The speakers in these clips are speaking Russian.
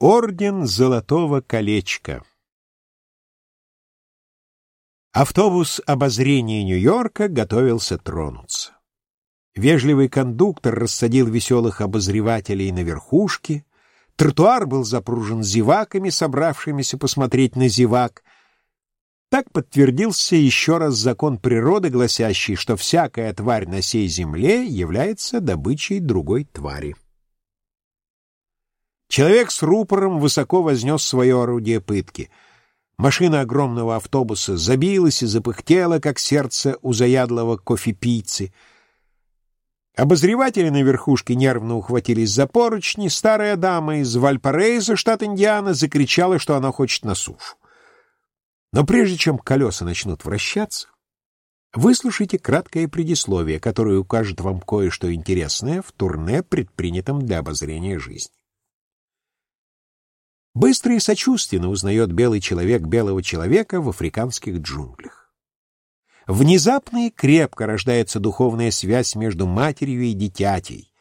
Орден Золотого Колечка Автобус обозрения Нью-Йорка готовился тронуться. Вежливый кондуктор рассадил веселых обозревателей на верхушке, тротуар был запружен зеваками, собравшимися посмотреть на зевак. Так подтвердился еще раз закон природы, гласящий, что всякая тварь на сей земле является добычей другой твари. Человек с рупором высоко вознес свое орудие пытки. Машина огромного автобуса забилась и запыхтела, как сердце у заядлого кофепийцы. Обозреватели на верхушке нервно ухватились за поручни. Старая дама из Вальпарейза, штат Индиана, закричала, что она хочет на сушу. Но прежде чем колеса начнут вращаться, выслушайте краткое предисловие, которое укажет вам кое-что интересное в турне, предпринятом для обозрения жизни. Быстро и сочувственно узнает белый человек белого человека в африканских джунглях. Внезапно и крепко рождается духовная связь между матерью и дитятей.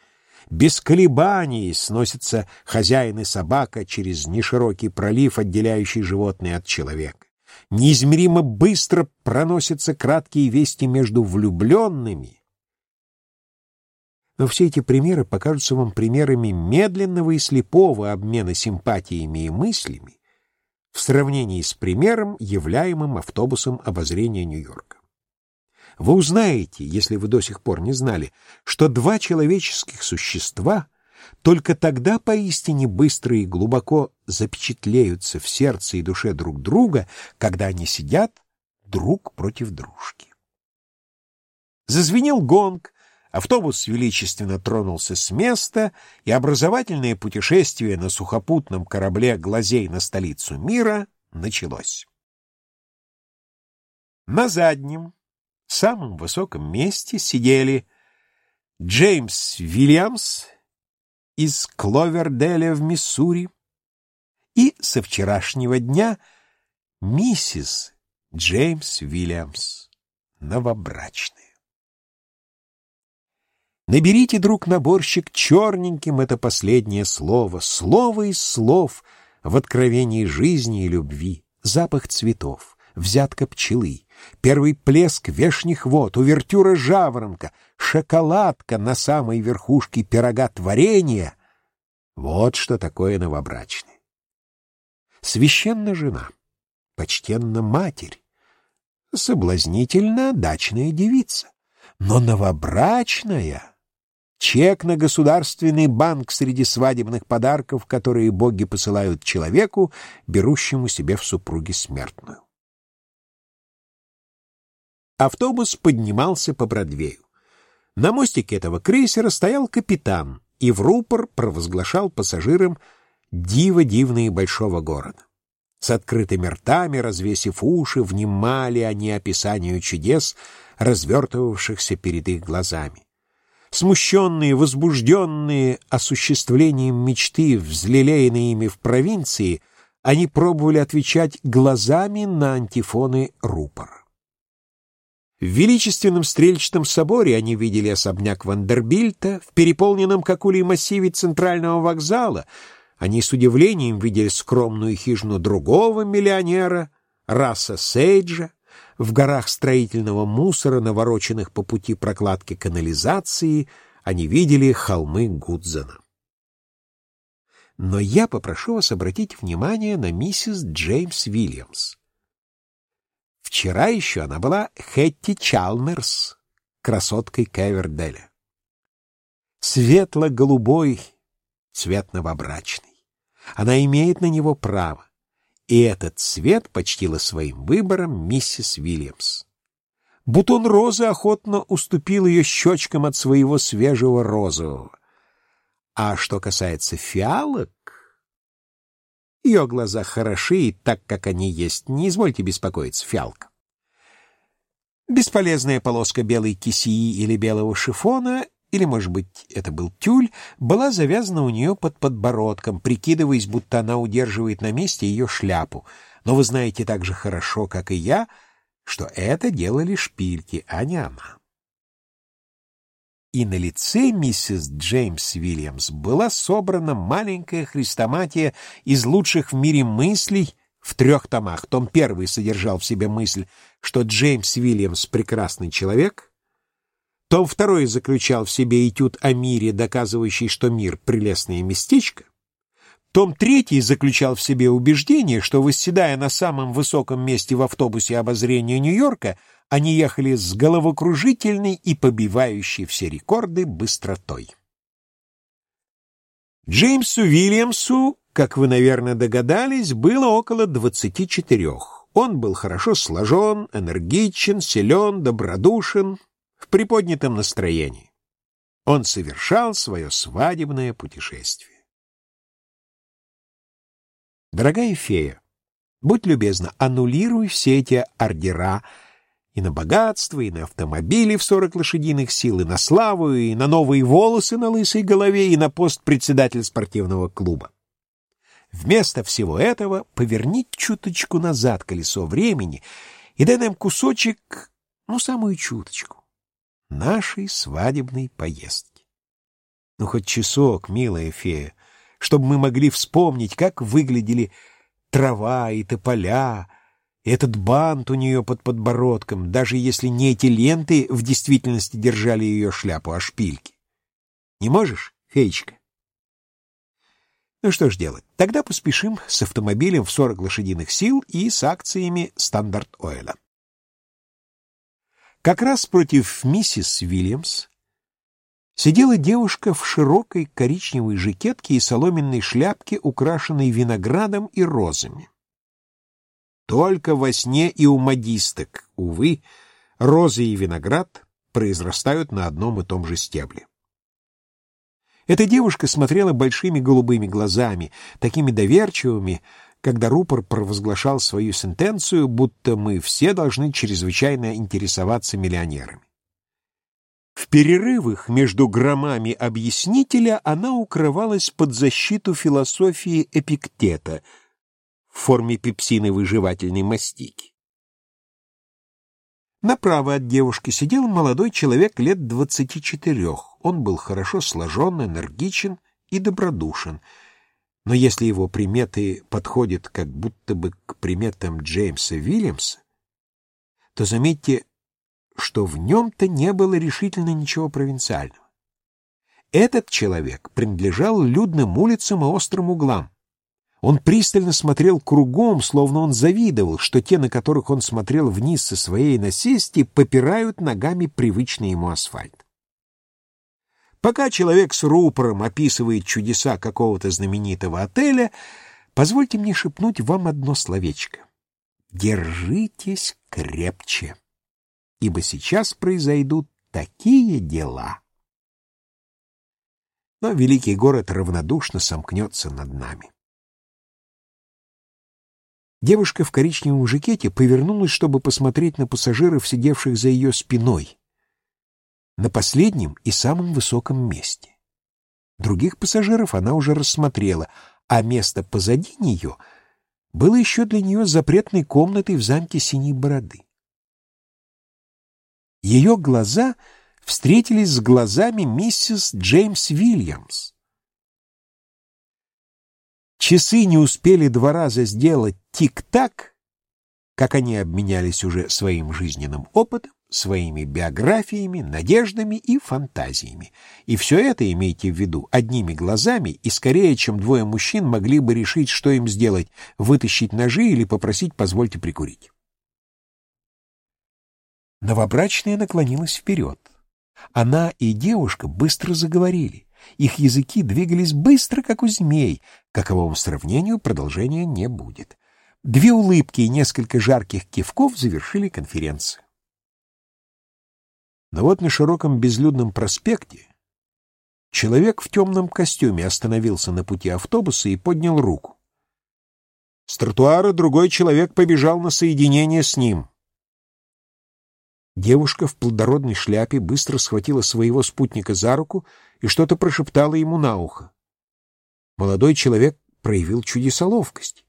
Без колебаний сносятся хозяин и собака через неширокий пролив, отделяющий животное от человека. Неизмеримо быстро проносятся краткие вести между влюбленными, но все эти примеры покажутся вам примерами медленного и слепого обмена симпатиями и мыслями в сравнении с примером, являемым автобусом обозрения Нью-Йорка. Вы узнаете, если вы до сих пор не знали, что два человеческих существа только тогда поистине быстро и глубоко запечатлеются в сердце и душе друг друга, когда они сидят друг против дружки. Зазвенел гонг, Автобус величественно тронулся с места, и образовательное путешествие на сухопутном корабле «Глазей на столицу мира» началось. На заднем, самом высоком месте сидели Джеймс Вильямс из Кловерделя в Миссури и со вчерашнего дня миссис Джеймс Вильямс, новобрачная. Наберите, друг наборщик, черненьким это последнее слово, слово из слов в откровении жизни и любви, запах цветов, взятка пчелы, первый плеск вешних вод, увертюра жаворонка, шоколадка на самой верхушке пирога творения — вот что такое новобрачное. Священна жена, почтенна матерь, соблазнительна дачная девица, но новобрачная — Чек на государственный банк среди свадебных подарков, которые боги посылают человеку, берущему себе в супруги смертную. Автобус поднимался по Бродвею. На мостике этого крейсера стоял капитан и в рупор провозглашал пассажирам диво дивные большого города. С открытыми ртами, развесив уши, внимали они описанию чудес, развертывавшихся перед их глазами. Смущенные, возбужденные осуществлением мечты, взлелеянные ими в провинции, они пробовали отвечать глазами на антифоны рупора. В величественном стрельчатом соборе они видели особняк Вандербильта, в переполненном как улей массиве центрального вокзала они с удивлением видели скромную хижину другого миллионера, раса Сейджа, в горах строительного мусора, навороченных по пути прокладки канализации, они видели холмы Гудзена. Но я попрошу вас обратить внимание на миссис Джеймс Вильямс. Вчера еще она была Хэтти Чалмерс, красоткой Кеверделя. Светло-голубой, цвет новобрачный. Она имеет на него право и этот цвет почтила своим выбором миссис Вильямс. Бутон розы охотно уступил ее щечкам от своего свежего розового. А что касается фиалок, ее глаза хороши, и так, как они есть, не извольте беспокоиться, фиалка. Бесполезная полоска белой кисии или белого шифона или, может быть, это был тюль, была завязана у нее под подбородком, прикидываясь, будто она удерживает на месте ее шляпу. Но вы знаете так же хорошо, как и я, что это делали шпильки, а не она. и на лице миссис Джеймс Вильямс была собрана маленькая хрестоматия из лучших в мире мыслей в трех томах. Том первый содержал в себе мысль, что Джеймс Вильямс — прекрасный человек. Том второй заключал в себе этюд о мире, доказывающий, что мир — прелестное местечко. Том третий заключал в себе убеждение, что, восседая на самом высоком месте в автобусе обозрения Нью-Йорка, они ехали с головокружительной и побивающей все рекорды быстротой. Джеймсу Уильямсу, как вы, наверное, догадались, было около двадцати четырех. Он был хорошо сложен, энергичен, силен, добродушен, в приподнятом настроении. Он совершал свое свадебное путешествие. Дорогая фея, будь любезна, аннулируй все эти ордера и на богатство, и на автомобили в сорок лошадиных сил, и на славу, и на новые волосы на лысой голове, и на пост председателя спортивного клуба. Вместо всего этого поверни чуточку назад колесо времени и дай нам кусочек, ну, самую чуточку, нашей свадебной поездки. Ну, хоть часок, милая фея, чтобы мы могли вспомнить, как выглядели трава и тополя, и этот бант у нее под подбородком, даже если не эти ленты в действительности держали ее шляпу, а шпильки. Не можешь, феечка? Ну что ж делать, тогда поспешим с автомобилем в 40 лошадиных сил и с акциями Стандарт Ойла. Как раз против миссис Вильямс сидела девушка в широкой коричневой жакетке и соломенной шляпке, украшенной виноградом и розами. Только во сне и у модисток, увы, розы и виноград произрастают на одном и том же стебле. Эта девушка смотрела большими голубыми глазами, такими доверчивыми, когда рупор провозглашал свою сентенцию, будто мы все должны чрезвычайно интересоваться миллионерами. В перерывах между громами объяснителя она укрывалась под защиту философии Эпиктета в форме пепсиновой жевательной мастики. Направо от девушки сидел молодой человек лет двадцати четырех. Он был хорошо сложен, энергичен и добродушен. Но если его приметы подходят как будто бы к приметам Джеймса Вильямса, то, заметьте, что в нем-то не было решительно ничего провинциального. Этот человек принадлежал людным улицам и острым углам. Он пристально смотрел кругом, словно он завидовал, что те, на которых он смотрел вниз со своей насести, попирают ногами привычный ему асфальт. Пока человек с рупором описывает чудеса какого-то знаменитого отеля, позвольте мне шепнуть вам одно словечко. Держитесь крепче ибо сейчас произойдут такие дела. Но великий город равнодушно сомкнется над нами. Девушка в коричневом жакете повернулась, чтобы посмотреть на пассажиров, сидевших за ее спиной, на последнем и самом высоком месте. Других пассажиров она уже рассмотрела, а место позади нее было еще для нее запретной комнатой в замке Синей Бороды. Ее глаза встретились с глазами миссис Джеймс Вильямс. Часы не успели два раза сделать тик-так, как они обменялись уже своим жизненным опытом, своими биографиями, надеждами и фантазиями. И все это, имейте в виду, одними глазами, и скорее, чем двое мужчин могли бы решить, что им сделать, вытащить ножи или попросить «позвольте прикурить». Новобрачная наклонилась вперед. Она и девушка быстро заговорили. Их языки двигались быстро, как у змей. Каковому сравнению продолжения не будет. Две улыбки и несколько жарких кивков завершили конференцию. Но вот на широком безлюдном проспекте человек в темном костюме остановился на пути автобуса и поднял руку. С тротуара другой человек побежал на соединение с ним. Девушка в плодородной шляпе быстро схватила своего спутника за руку и что-то прошептала ему на ухо. Молодой человек проявил чудеса ловкости.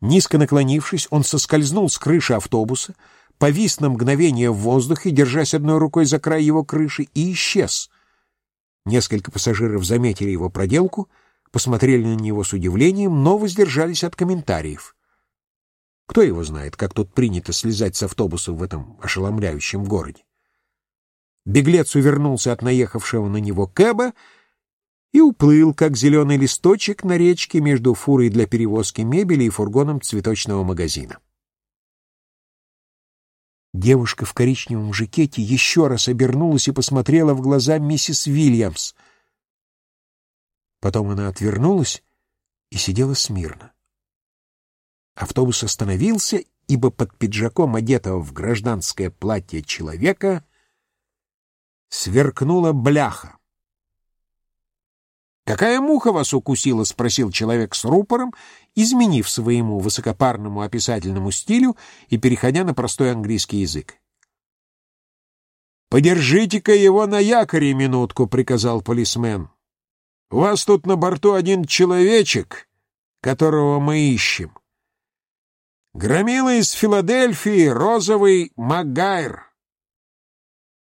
Низко наклонившись, он соскользнул с крыши автобуса, повис на мгновение в воздухе, держась одной рукой за край его крыши, и исчез, Несколько пассажиров заметили его проделку, посмотрели на него с удивлением, но воздержались от комментариев. Кто его знает, как тут принято слезать с автобуса в этом ошеломляющем городе? Беглец увернулся от наехавшего на него кэба и уплыл, как зеленый листочек на речке между фурой для перевозки мебели и фургоном цветочного магазина. Девушка в коричневом жакете еще раз обернулась и посмотрела в глаза миссис Вильямс. Потом она отвернулась и сидела смирно. Автобус остановился, ибо под пиджаком одетого в гражданское платье человека сверкнула бляха. «Какая муха вас укусила?» — спросил человек с рупором, изменив своему высокопарному описательному стилю и переходя на простой английский язык. «Подержите-ка его на якоре минутку», — приказал полисмен. «У вас тут на борту один человечек, которого мы ищем. Громила из Филадельфии, розовый Магайр.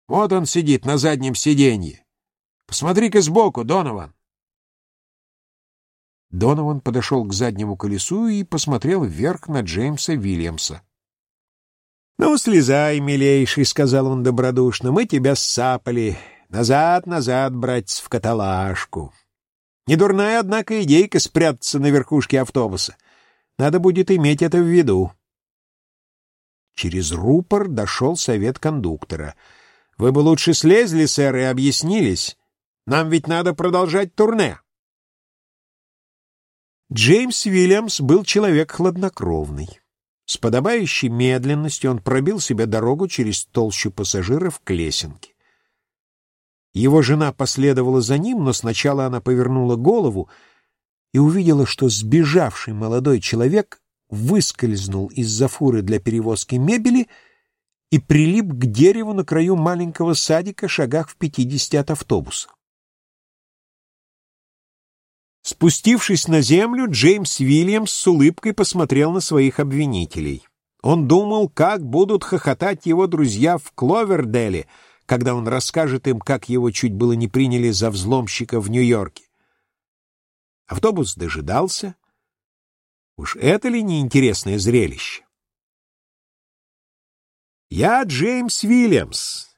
Вот он сидит на заднем сиденье. Посмотри-ка сбоку, Донован». Донован подошел к заднему колесу и посмотрел вверх на Джеймса Вильямса. «Ну, слезай, милейший», — сказал он добродушно, — «мы тебя ссапали. Назад, назад, братец, в каталажку. Недурная, однако, идейка спрятаться на верхушке автобуса. Надо будет иметь это в виду». Через рупор дошел совет кондуктора. «Вы бы лучше слезли, сэр, и объяснились. Нам ведь надо продолжать турне». Джеймс Уильямс был человек хладнокровный. С подобающей медленностью он пробил себе дорогу через толщу пассажиров к лесенке. Его жена последовала за ним, но сначала она повернула голову и увидела, что сбежавший молодой человек выскользнул из-за фуры для перевозки мебели и прилип к дереву на краю маленького садика шагах в пятидесяти от автобуса. Спустившись на землю, Джеймс Вильямс с улыбкой посмотрел на своих обвинителей. Он думал, как будут хохотать его друзья в Кловерделе, когда он расскажет им, как его чуть было не приняли за взломщика в Нью-Йорке. Автобус дожидался. Уж это ли не интересное зрелище? «Я Джеймс Вильямс,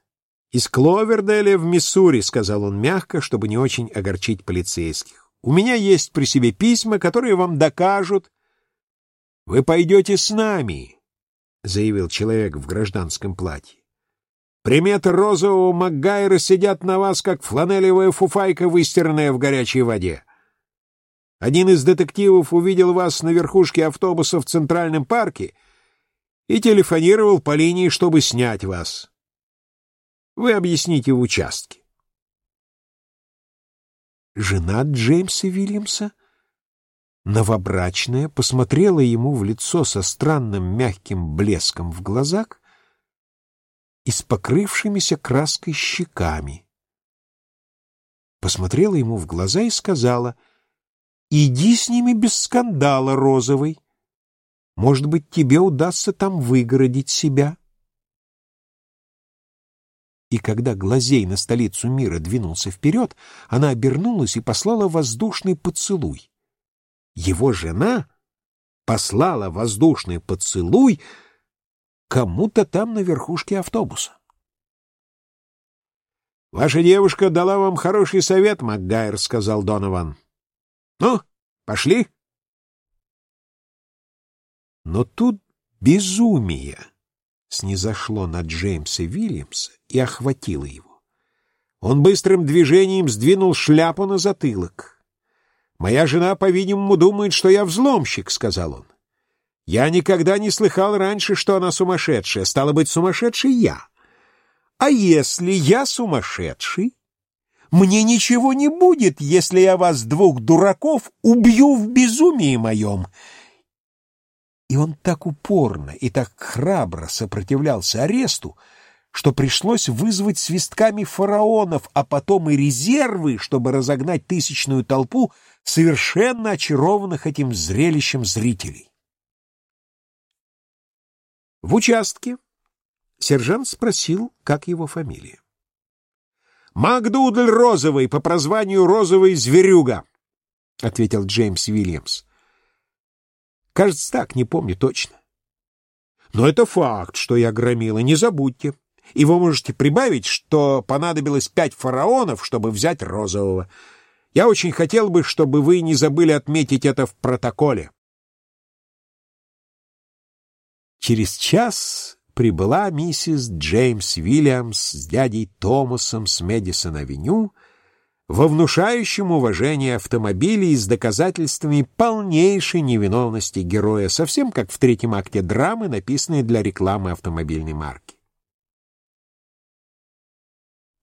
из Кловерделя в Миссури», — сказал он мягко, чтобы не очень огорчить полицейских. У меня есть при себе письма, которые вам докажут. — Вы пойдете с нами, — заявил человек в гражданском платье. Приметы розового Макгайра сидят на вас, как фланелевая фуфайка, выстиранная в горячей воде. Один из детективов увидел вас на верхушке автобуса в Центральном парке и телефонировал по линии, чтобы снять вас. Вы объясните в участке. Жена Джеймса Вильямса, новобрачная, посмотрела ему в лицо со странным мягким блеском в глазах и с покрывшимися краской щеками. Посмотрела ему в глаза и сказала, «Иди с ними без скандала, розовый. Может быть, тебе удастся там выгородить себя» и когда глазей на столицу мира двинулся вперед, она обернулась и послала воздушный поцелуй. Его жена послала воздушный поцелуй кому-то там на верхушке автобуса. «Ваша девушка дала вам хороший совет, МакГайр», — сказал Донован. «Ну, пошли». Но тут безумие снизошло на Джеймса Вильямса и охватило его. Он быстрым движением сдвинул шляпу на затылок. «Моя жена, по-видимому, думает, что я взломщик», — сказал он. «Я никогда не слыхал раньше, что она сумасшедшая. Стало быть, сумасшедший я. А если я сумасшедший, мне ничего не будет, если я вас, двух дураков, убью в безумии моем. И он так упорно и так храбро сопротивлялся аресту, что пришлось вызвать свистками фараонов, а потом и резервы, чтобы разогнать тысячную толпу совершенно очарованных этим зрелищем зрителей. В участке сержант спросил, как его фамилия. «Макдудль Розовый по прозванию Розовый Зверюга», — ответил Джеймс Уильямс. «Кажется, так, не помню точно». «Но это факт, что я громила, не забудьте. И вы можете прибавить, что понадобилось пять фараонов, чтобы взять Розового. Я очень хотел бы, чтобы вы не забыли отметить это в протоколе». Через час прибыла миссис Джеймс Уильямс с дядей Томасом с Мэдисон-авеню во внушающем уважение автомобиле и с доказательствами полнейшей невиновности героя, совсем как в третьем акте драмы, написанной для рекламы автомобильной марки.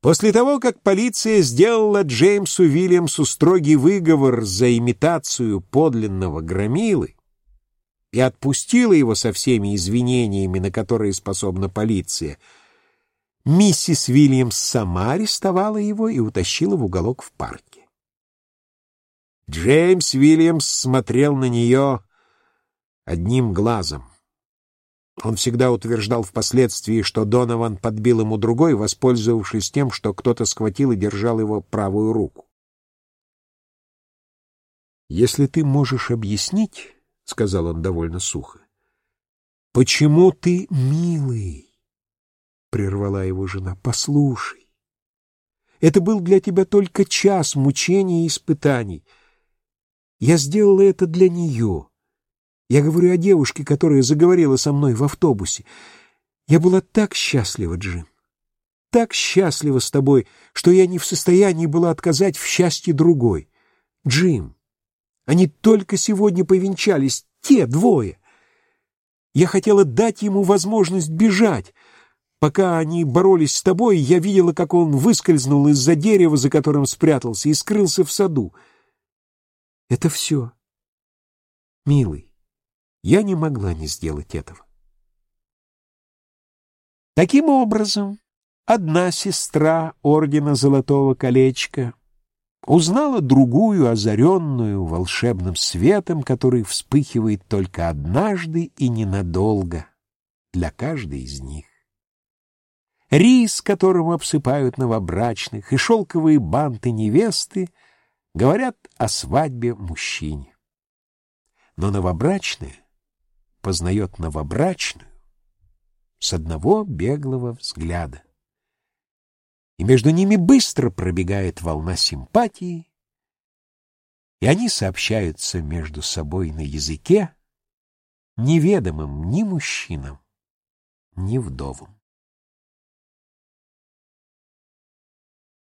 После того, как полиция сделала Джеймсу Уильямсу строгий выговор за имитацию подлинного громилы, и отпустила его со всеми извинениями, на которые способна полиция, миссис Вильямс сама арестовала его и утащила в уголок в парке. Джеймс Вильямс смотрел на нее одним глазом. Он всегда утверждал впоследствии, что Донован подбил ему другой, воспользовавшись тем, что кто-то схватил и держал его правую руку. «Если ты можешь объяснить...» — сказал он довольно сухо. — Почему ты милый? — прервала его жена. — Послушай. Это был для тебя только час мучений и испытаний. Я сделала это для нее. Я говорю о девушке, которая заговорила со мной в автобусе. Я была так счастлива, Джим. Так счастлива с тобой, что я не в состоянии была отказать в счастье другой. Джим, они только сегодня повенчались, те двое. Я хотела дать ему возможность бежать. Пока они боролись с тобой, я видела, как он выскользнул из-за дерева, за которым спрятался, и скрылся в саду. Это все. Милый, я не могла не сделать этого. Таким образом, одна сестра Ордена Золотого Колечка узнала другую, озаренную волшебным светом, который вспыхивает только однажды и ненадолго для каждой из них. Рис, которым обсыпают новобрачных, и шелковые банты невесты говорят о свадьбе мужчине. Но новобрачная познает новобрачную с одного беглого взгляда и между ними быстро пробегает волна симпатии, и они сообщаются между собой на языке, неведомым ни мужчинам, ни вдовам.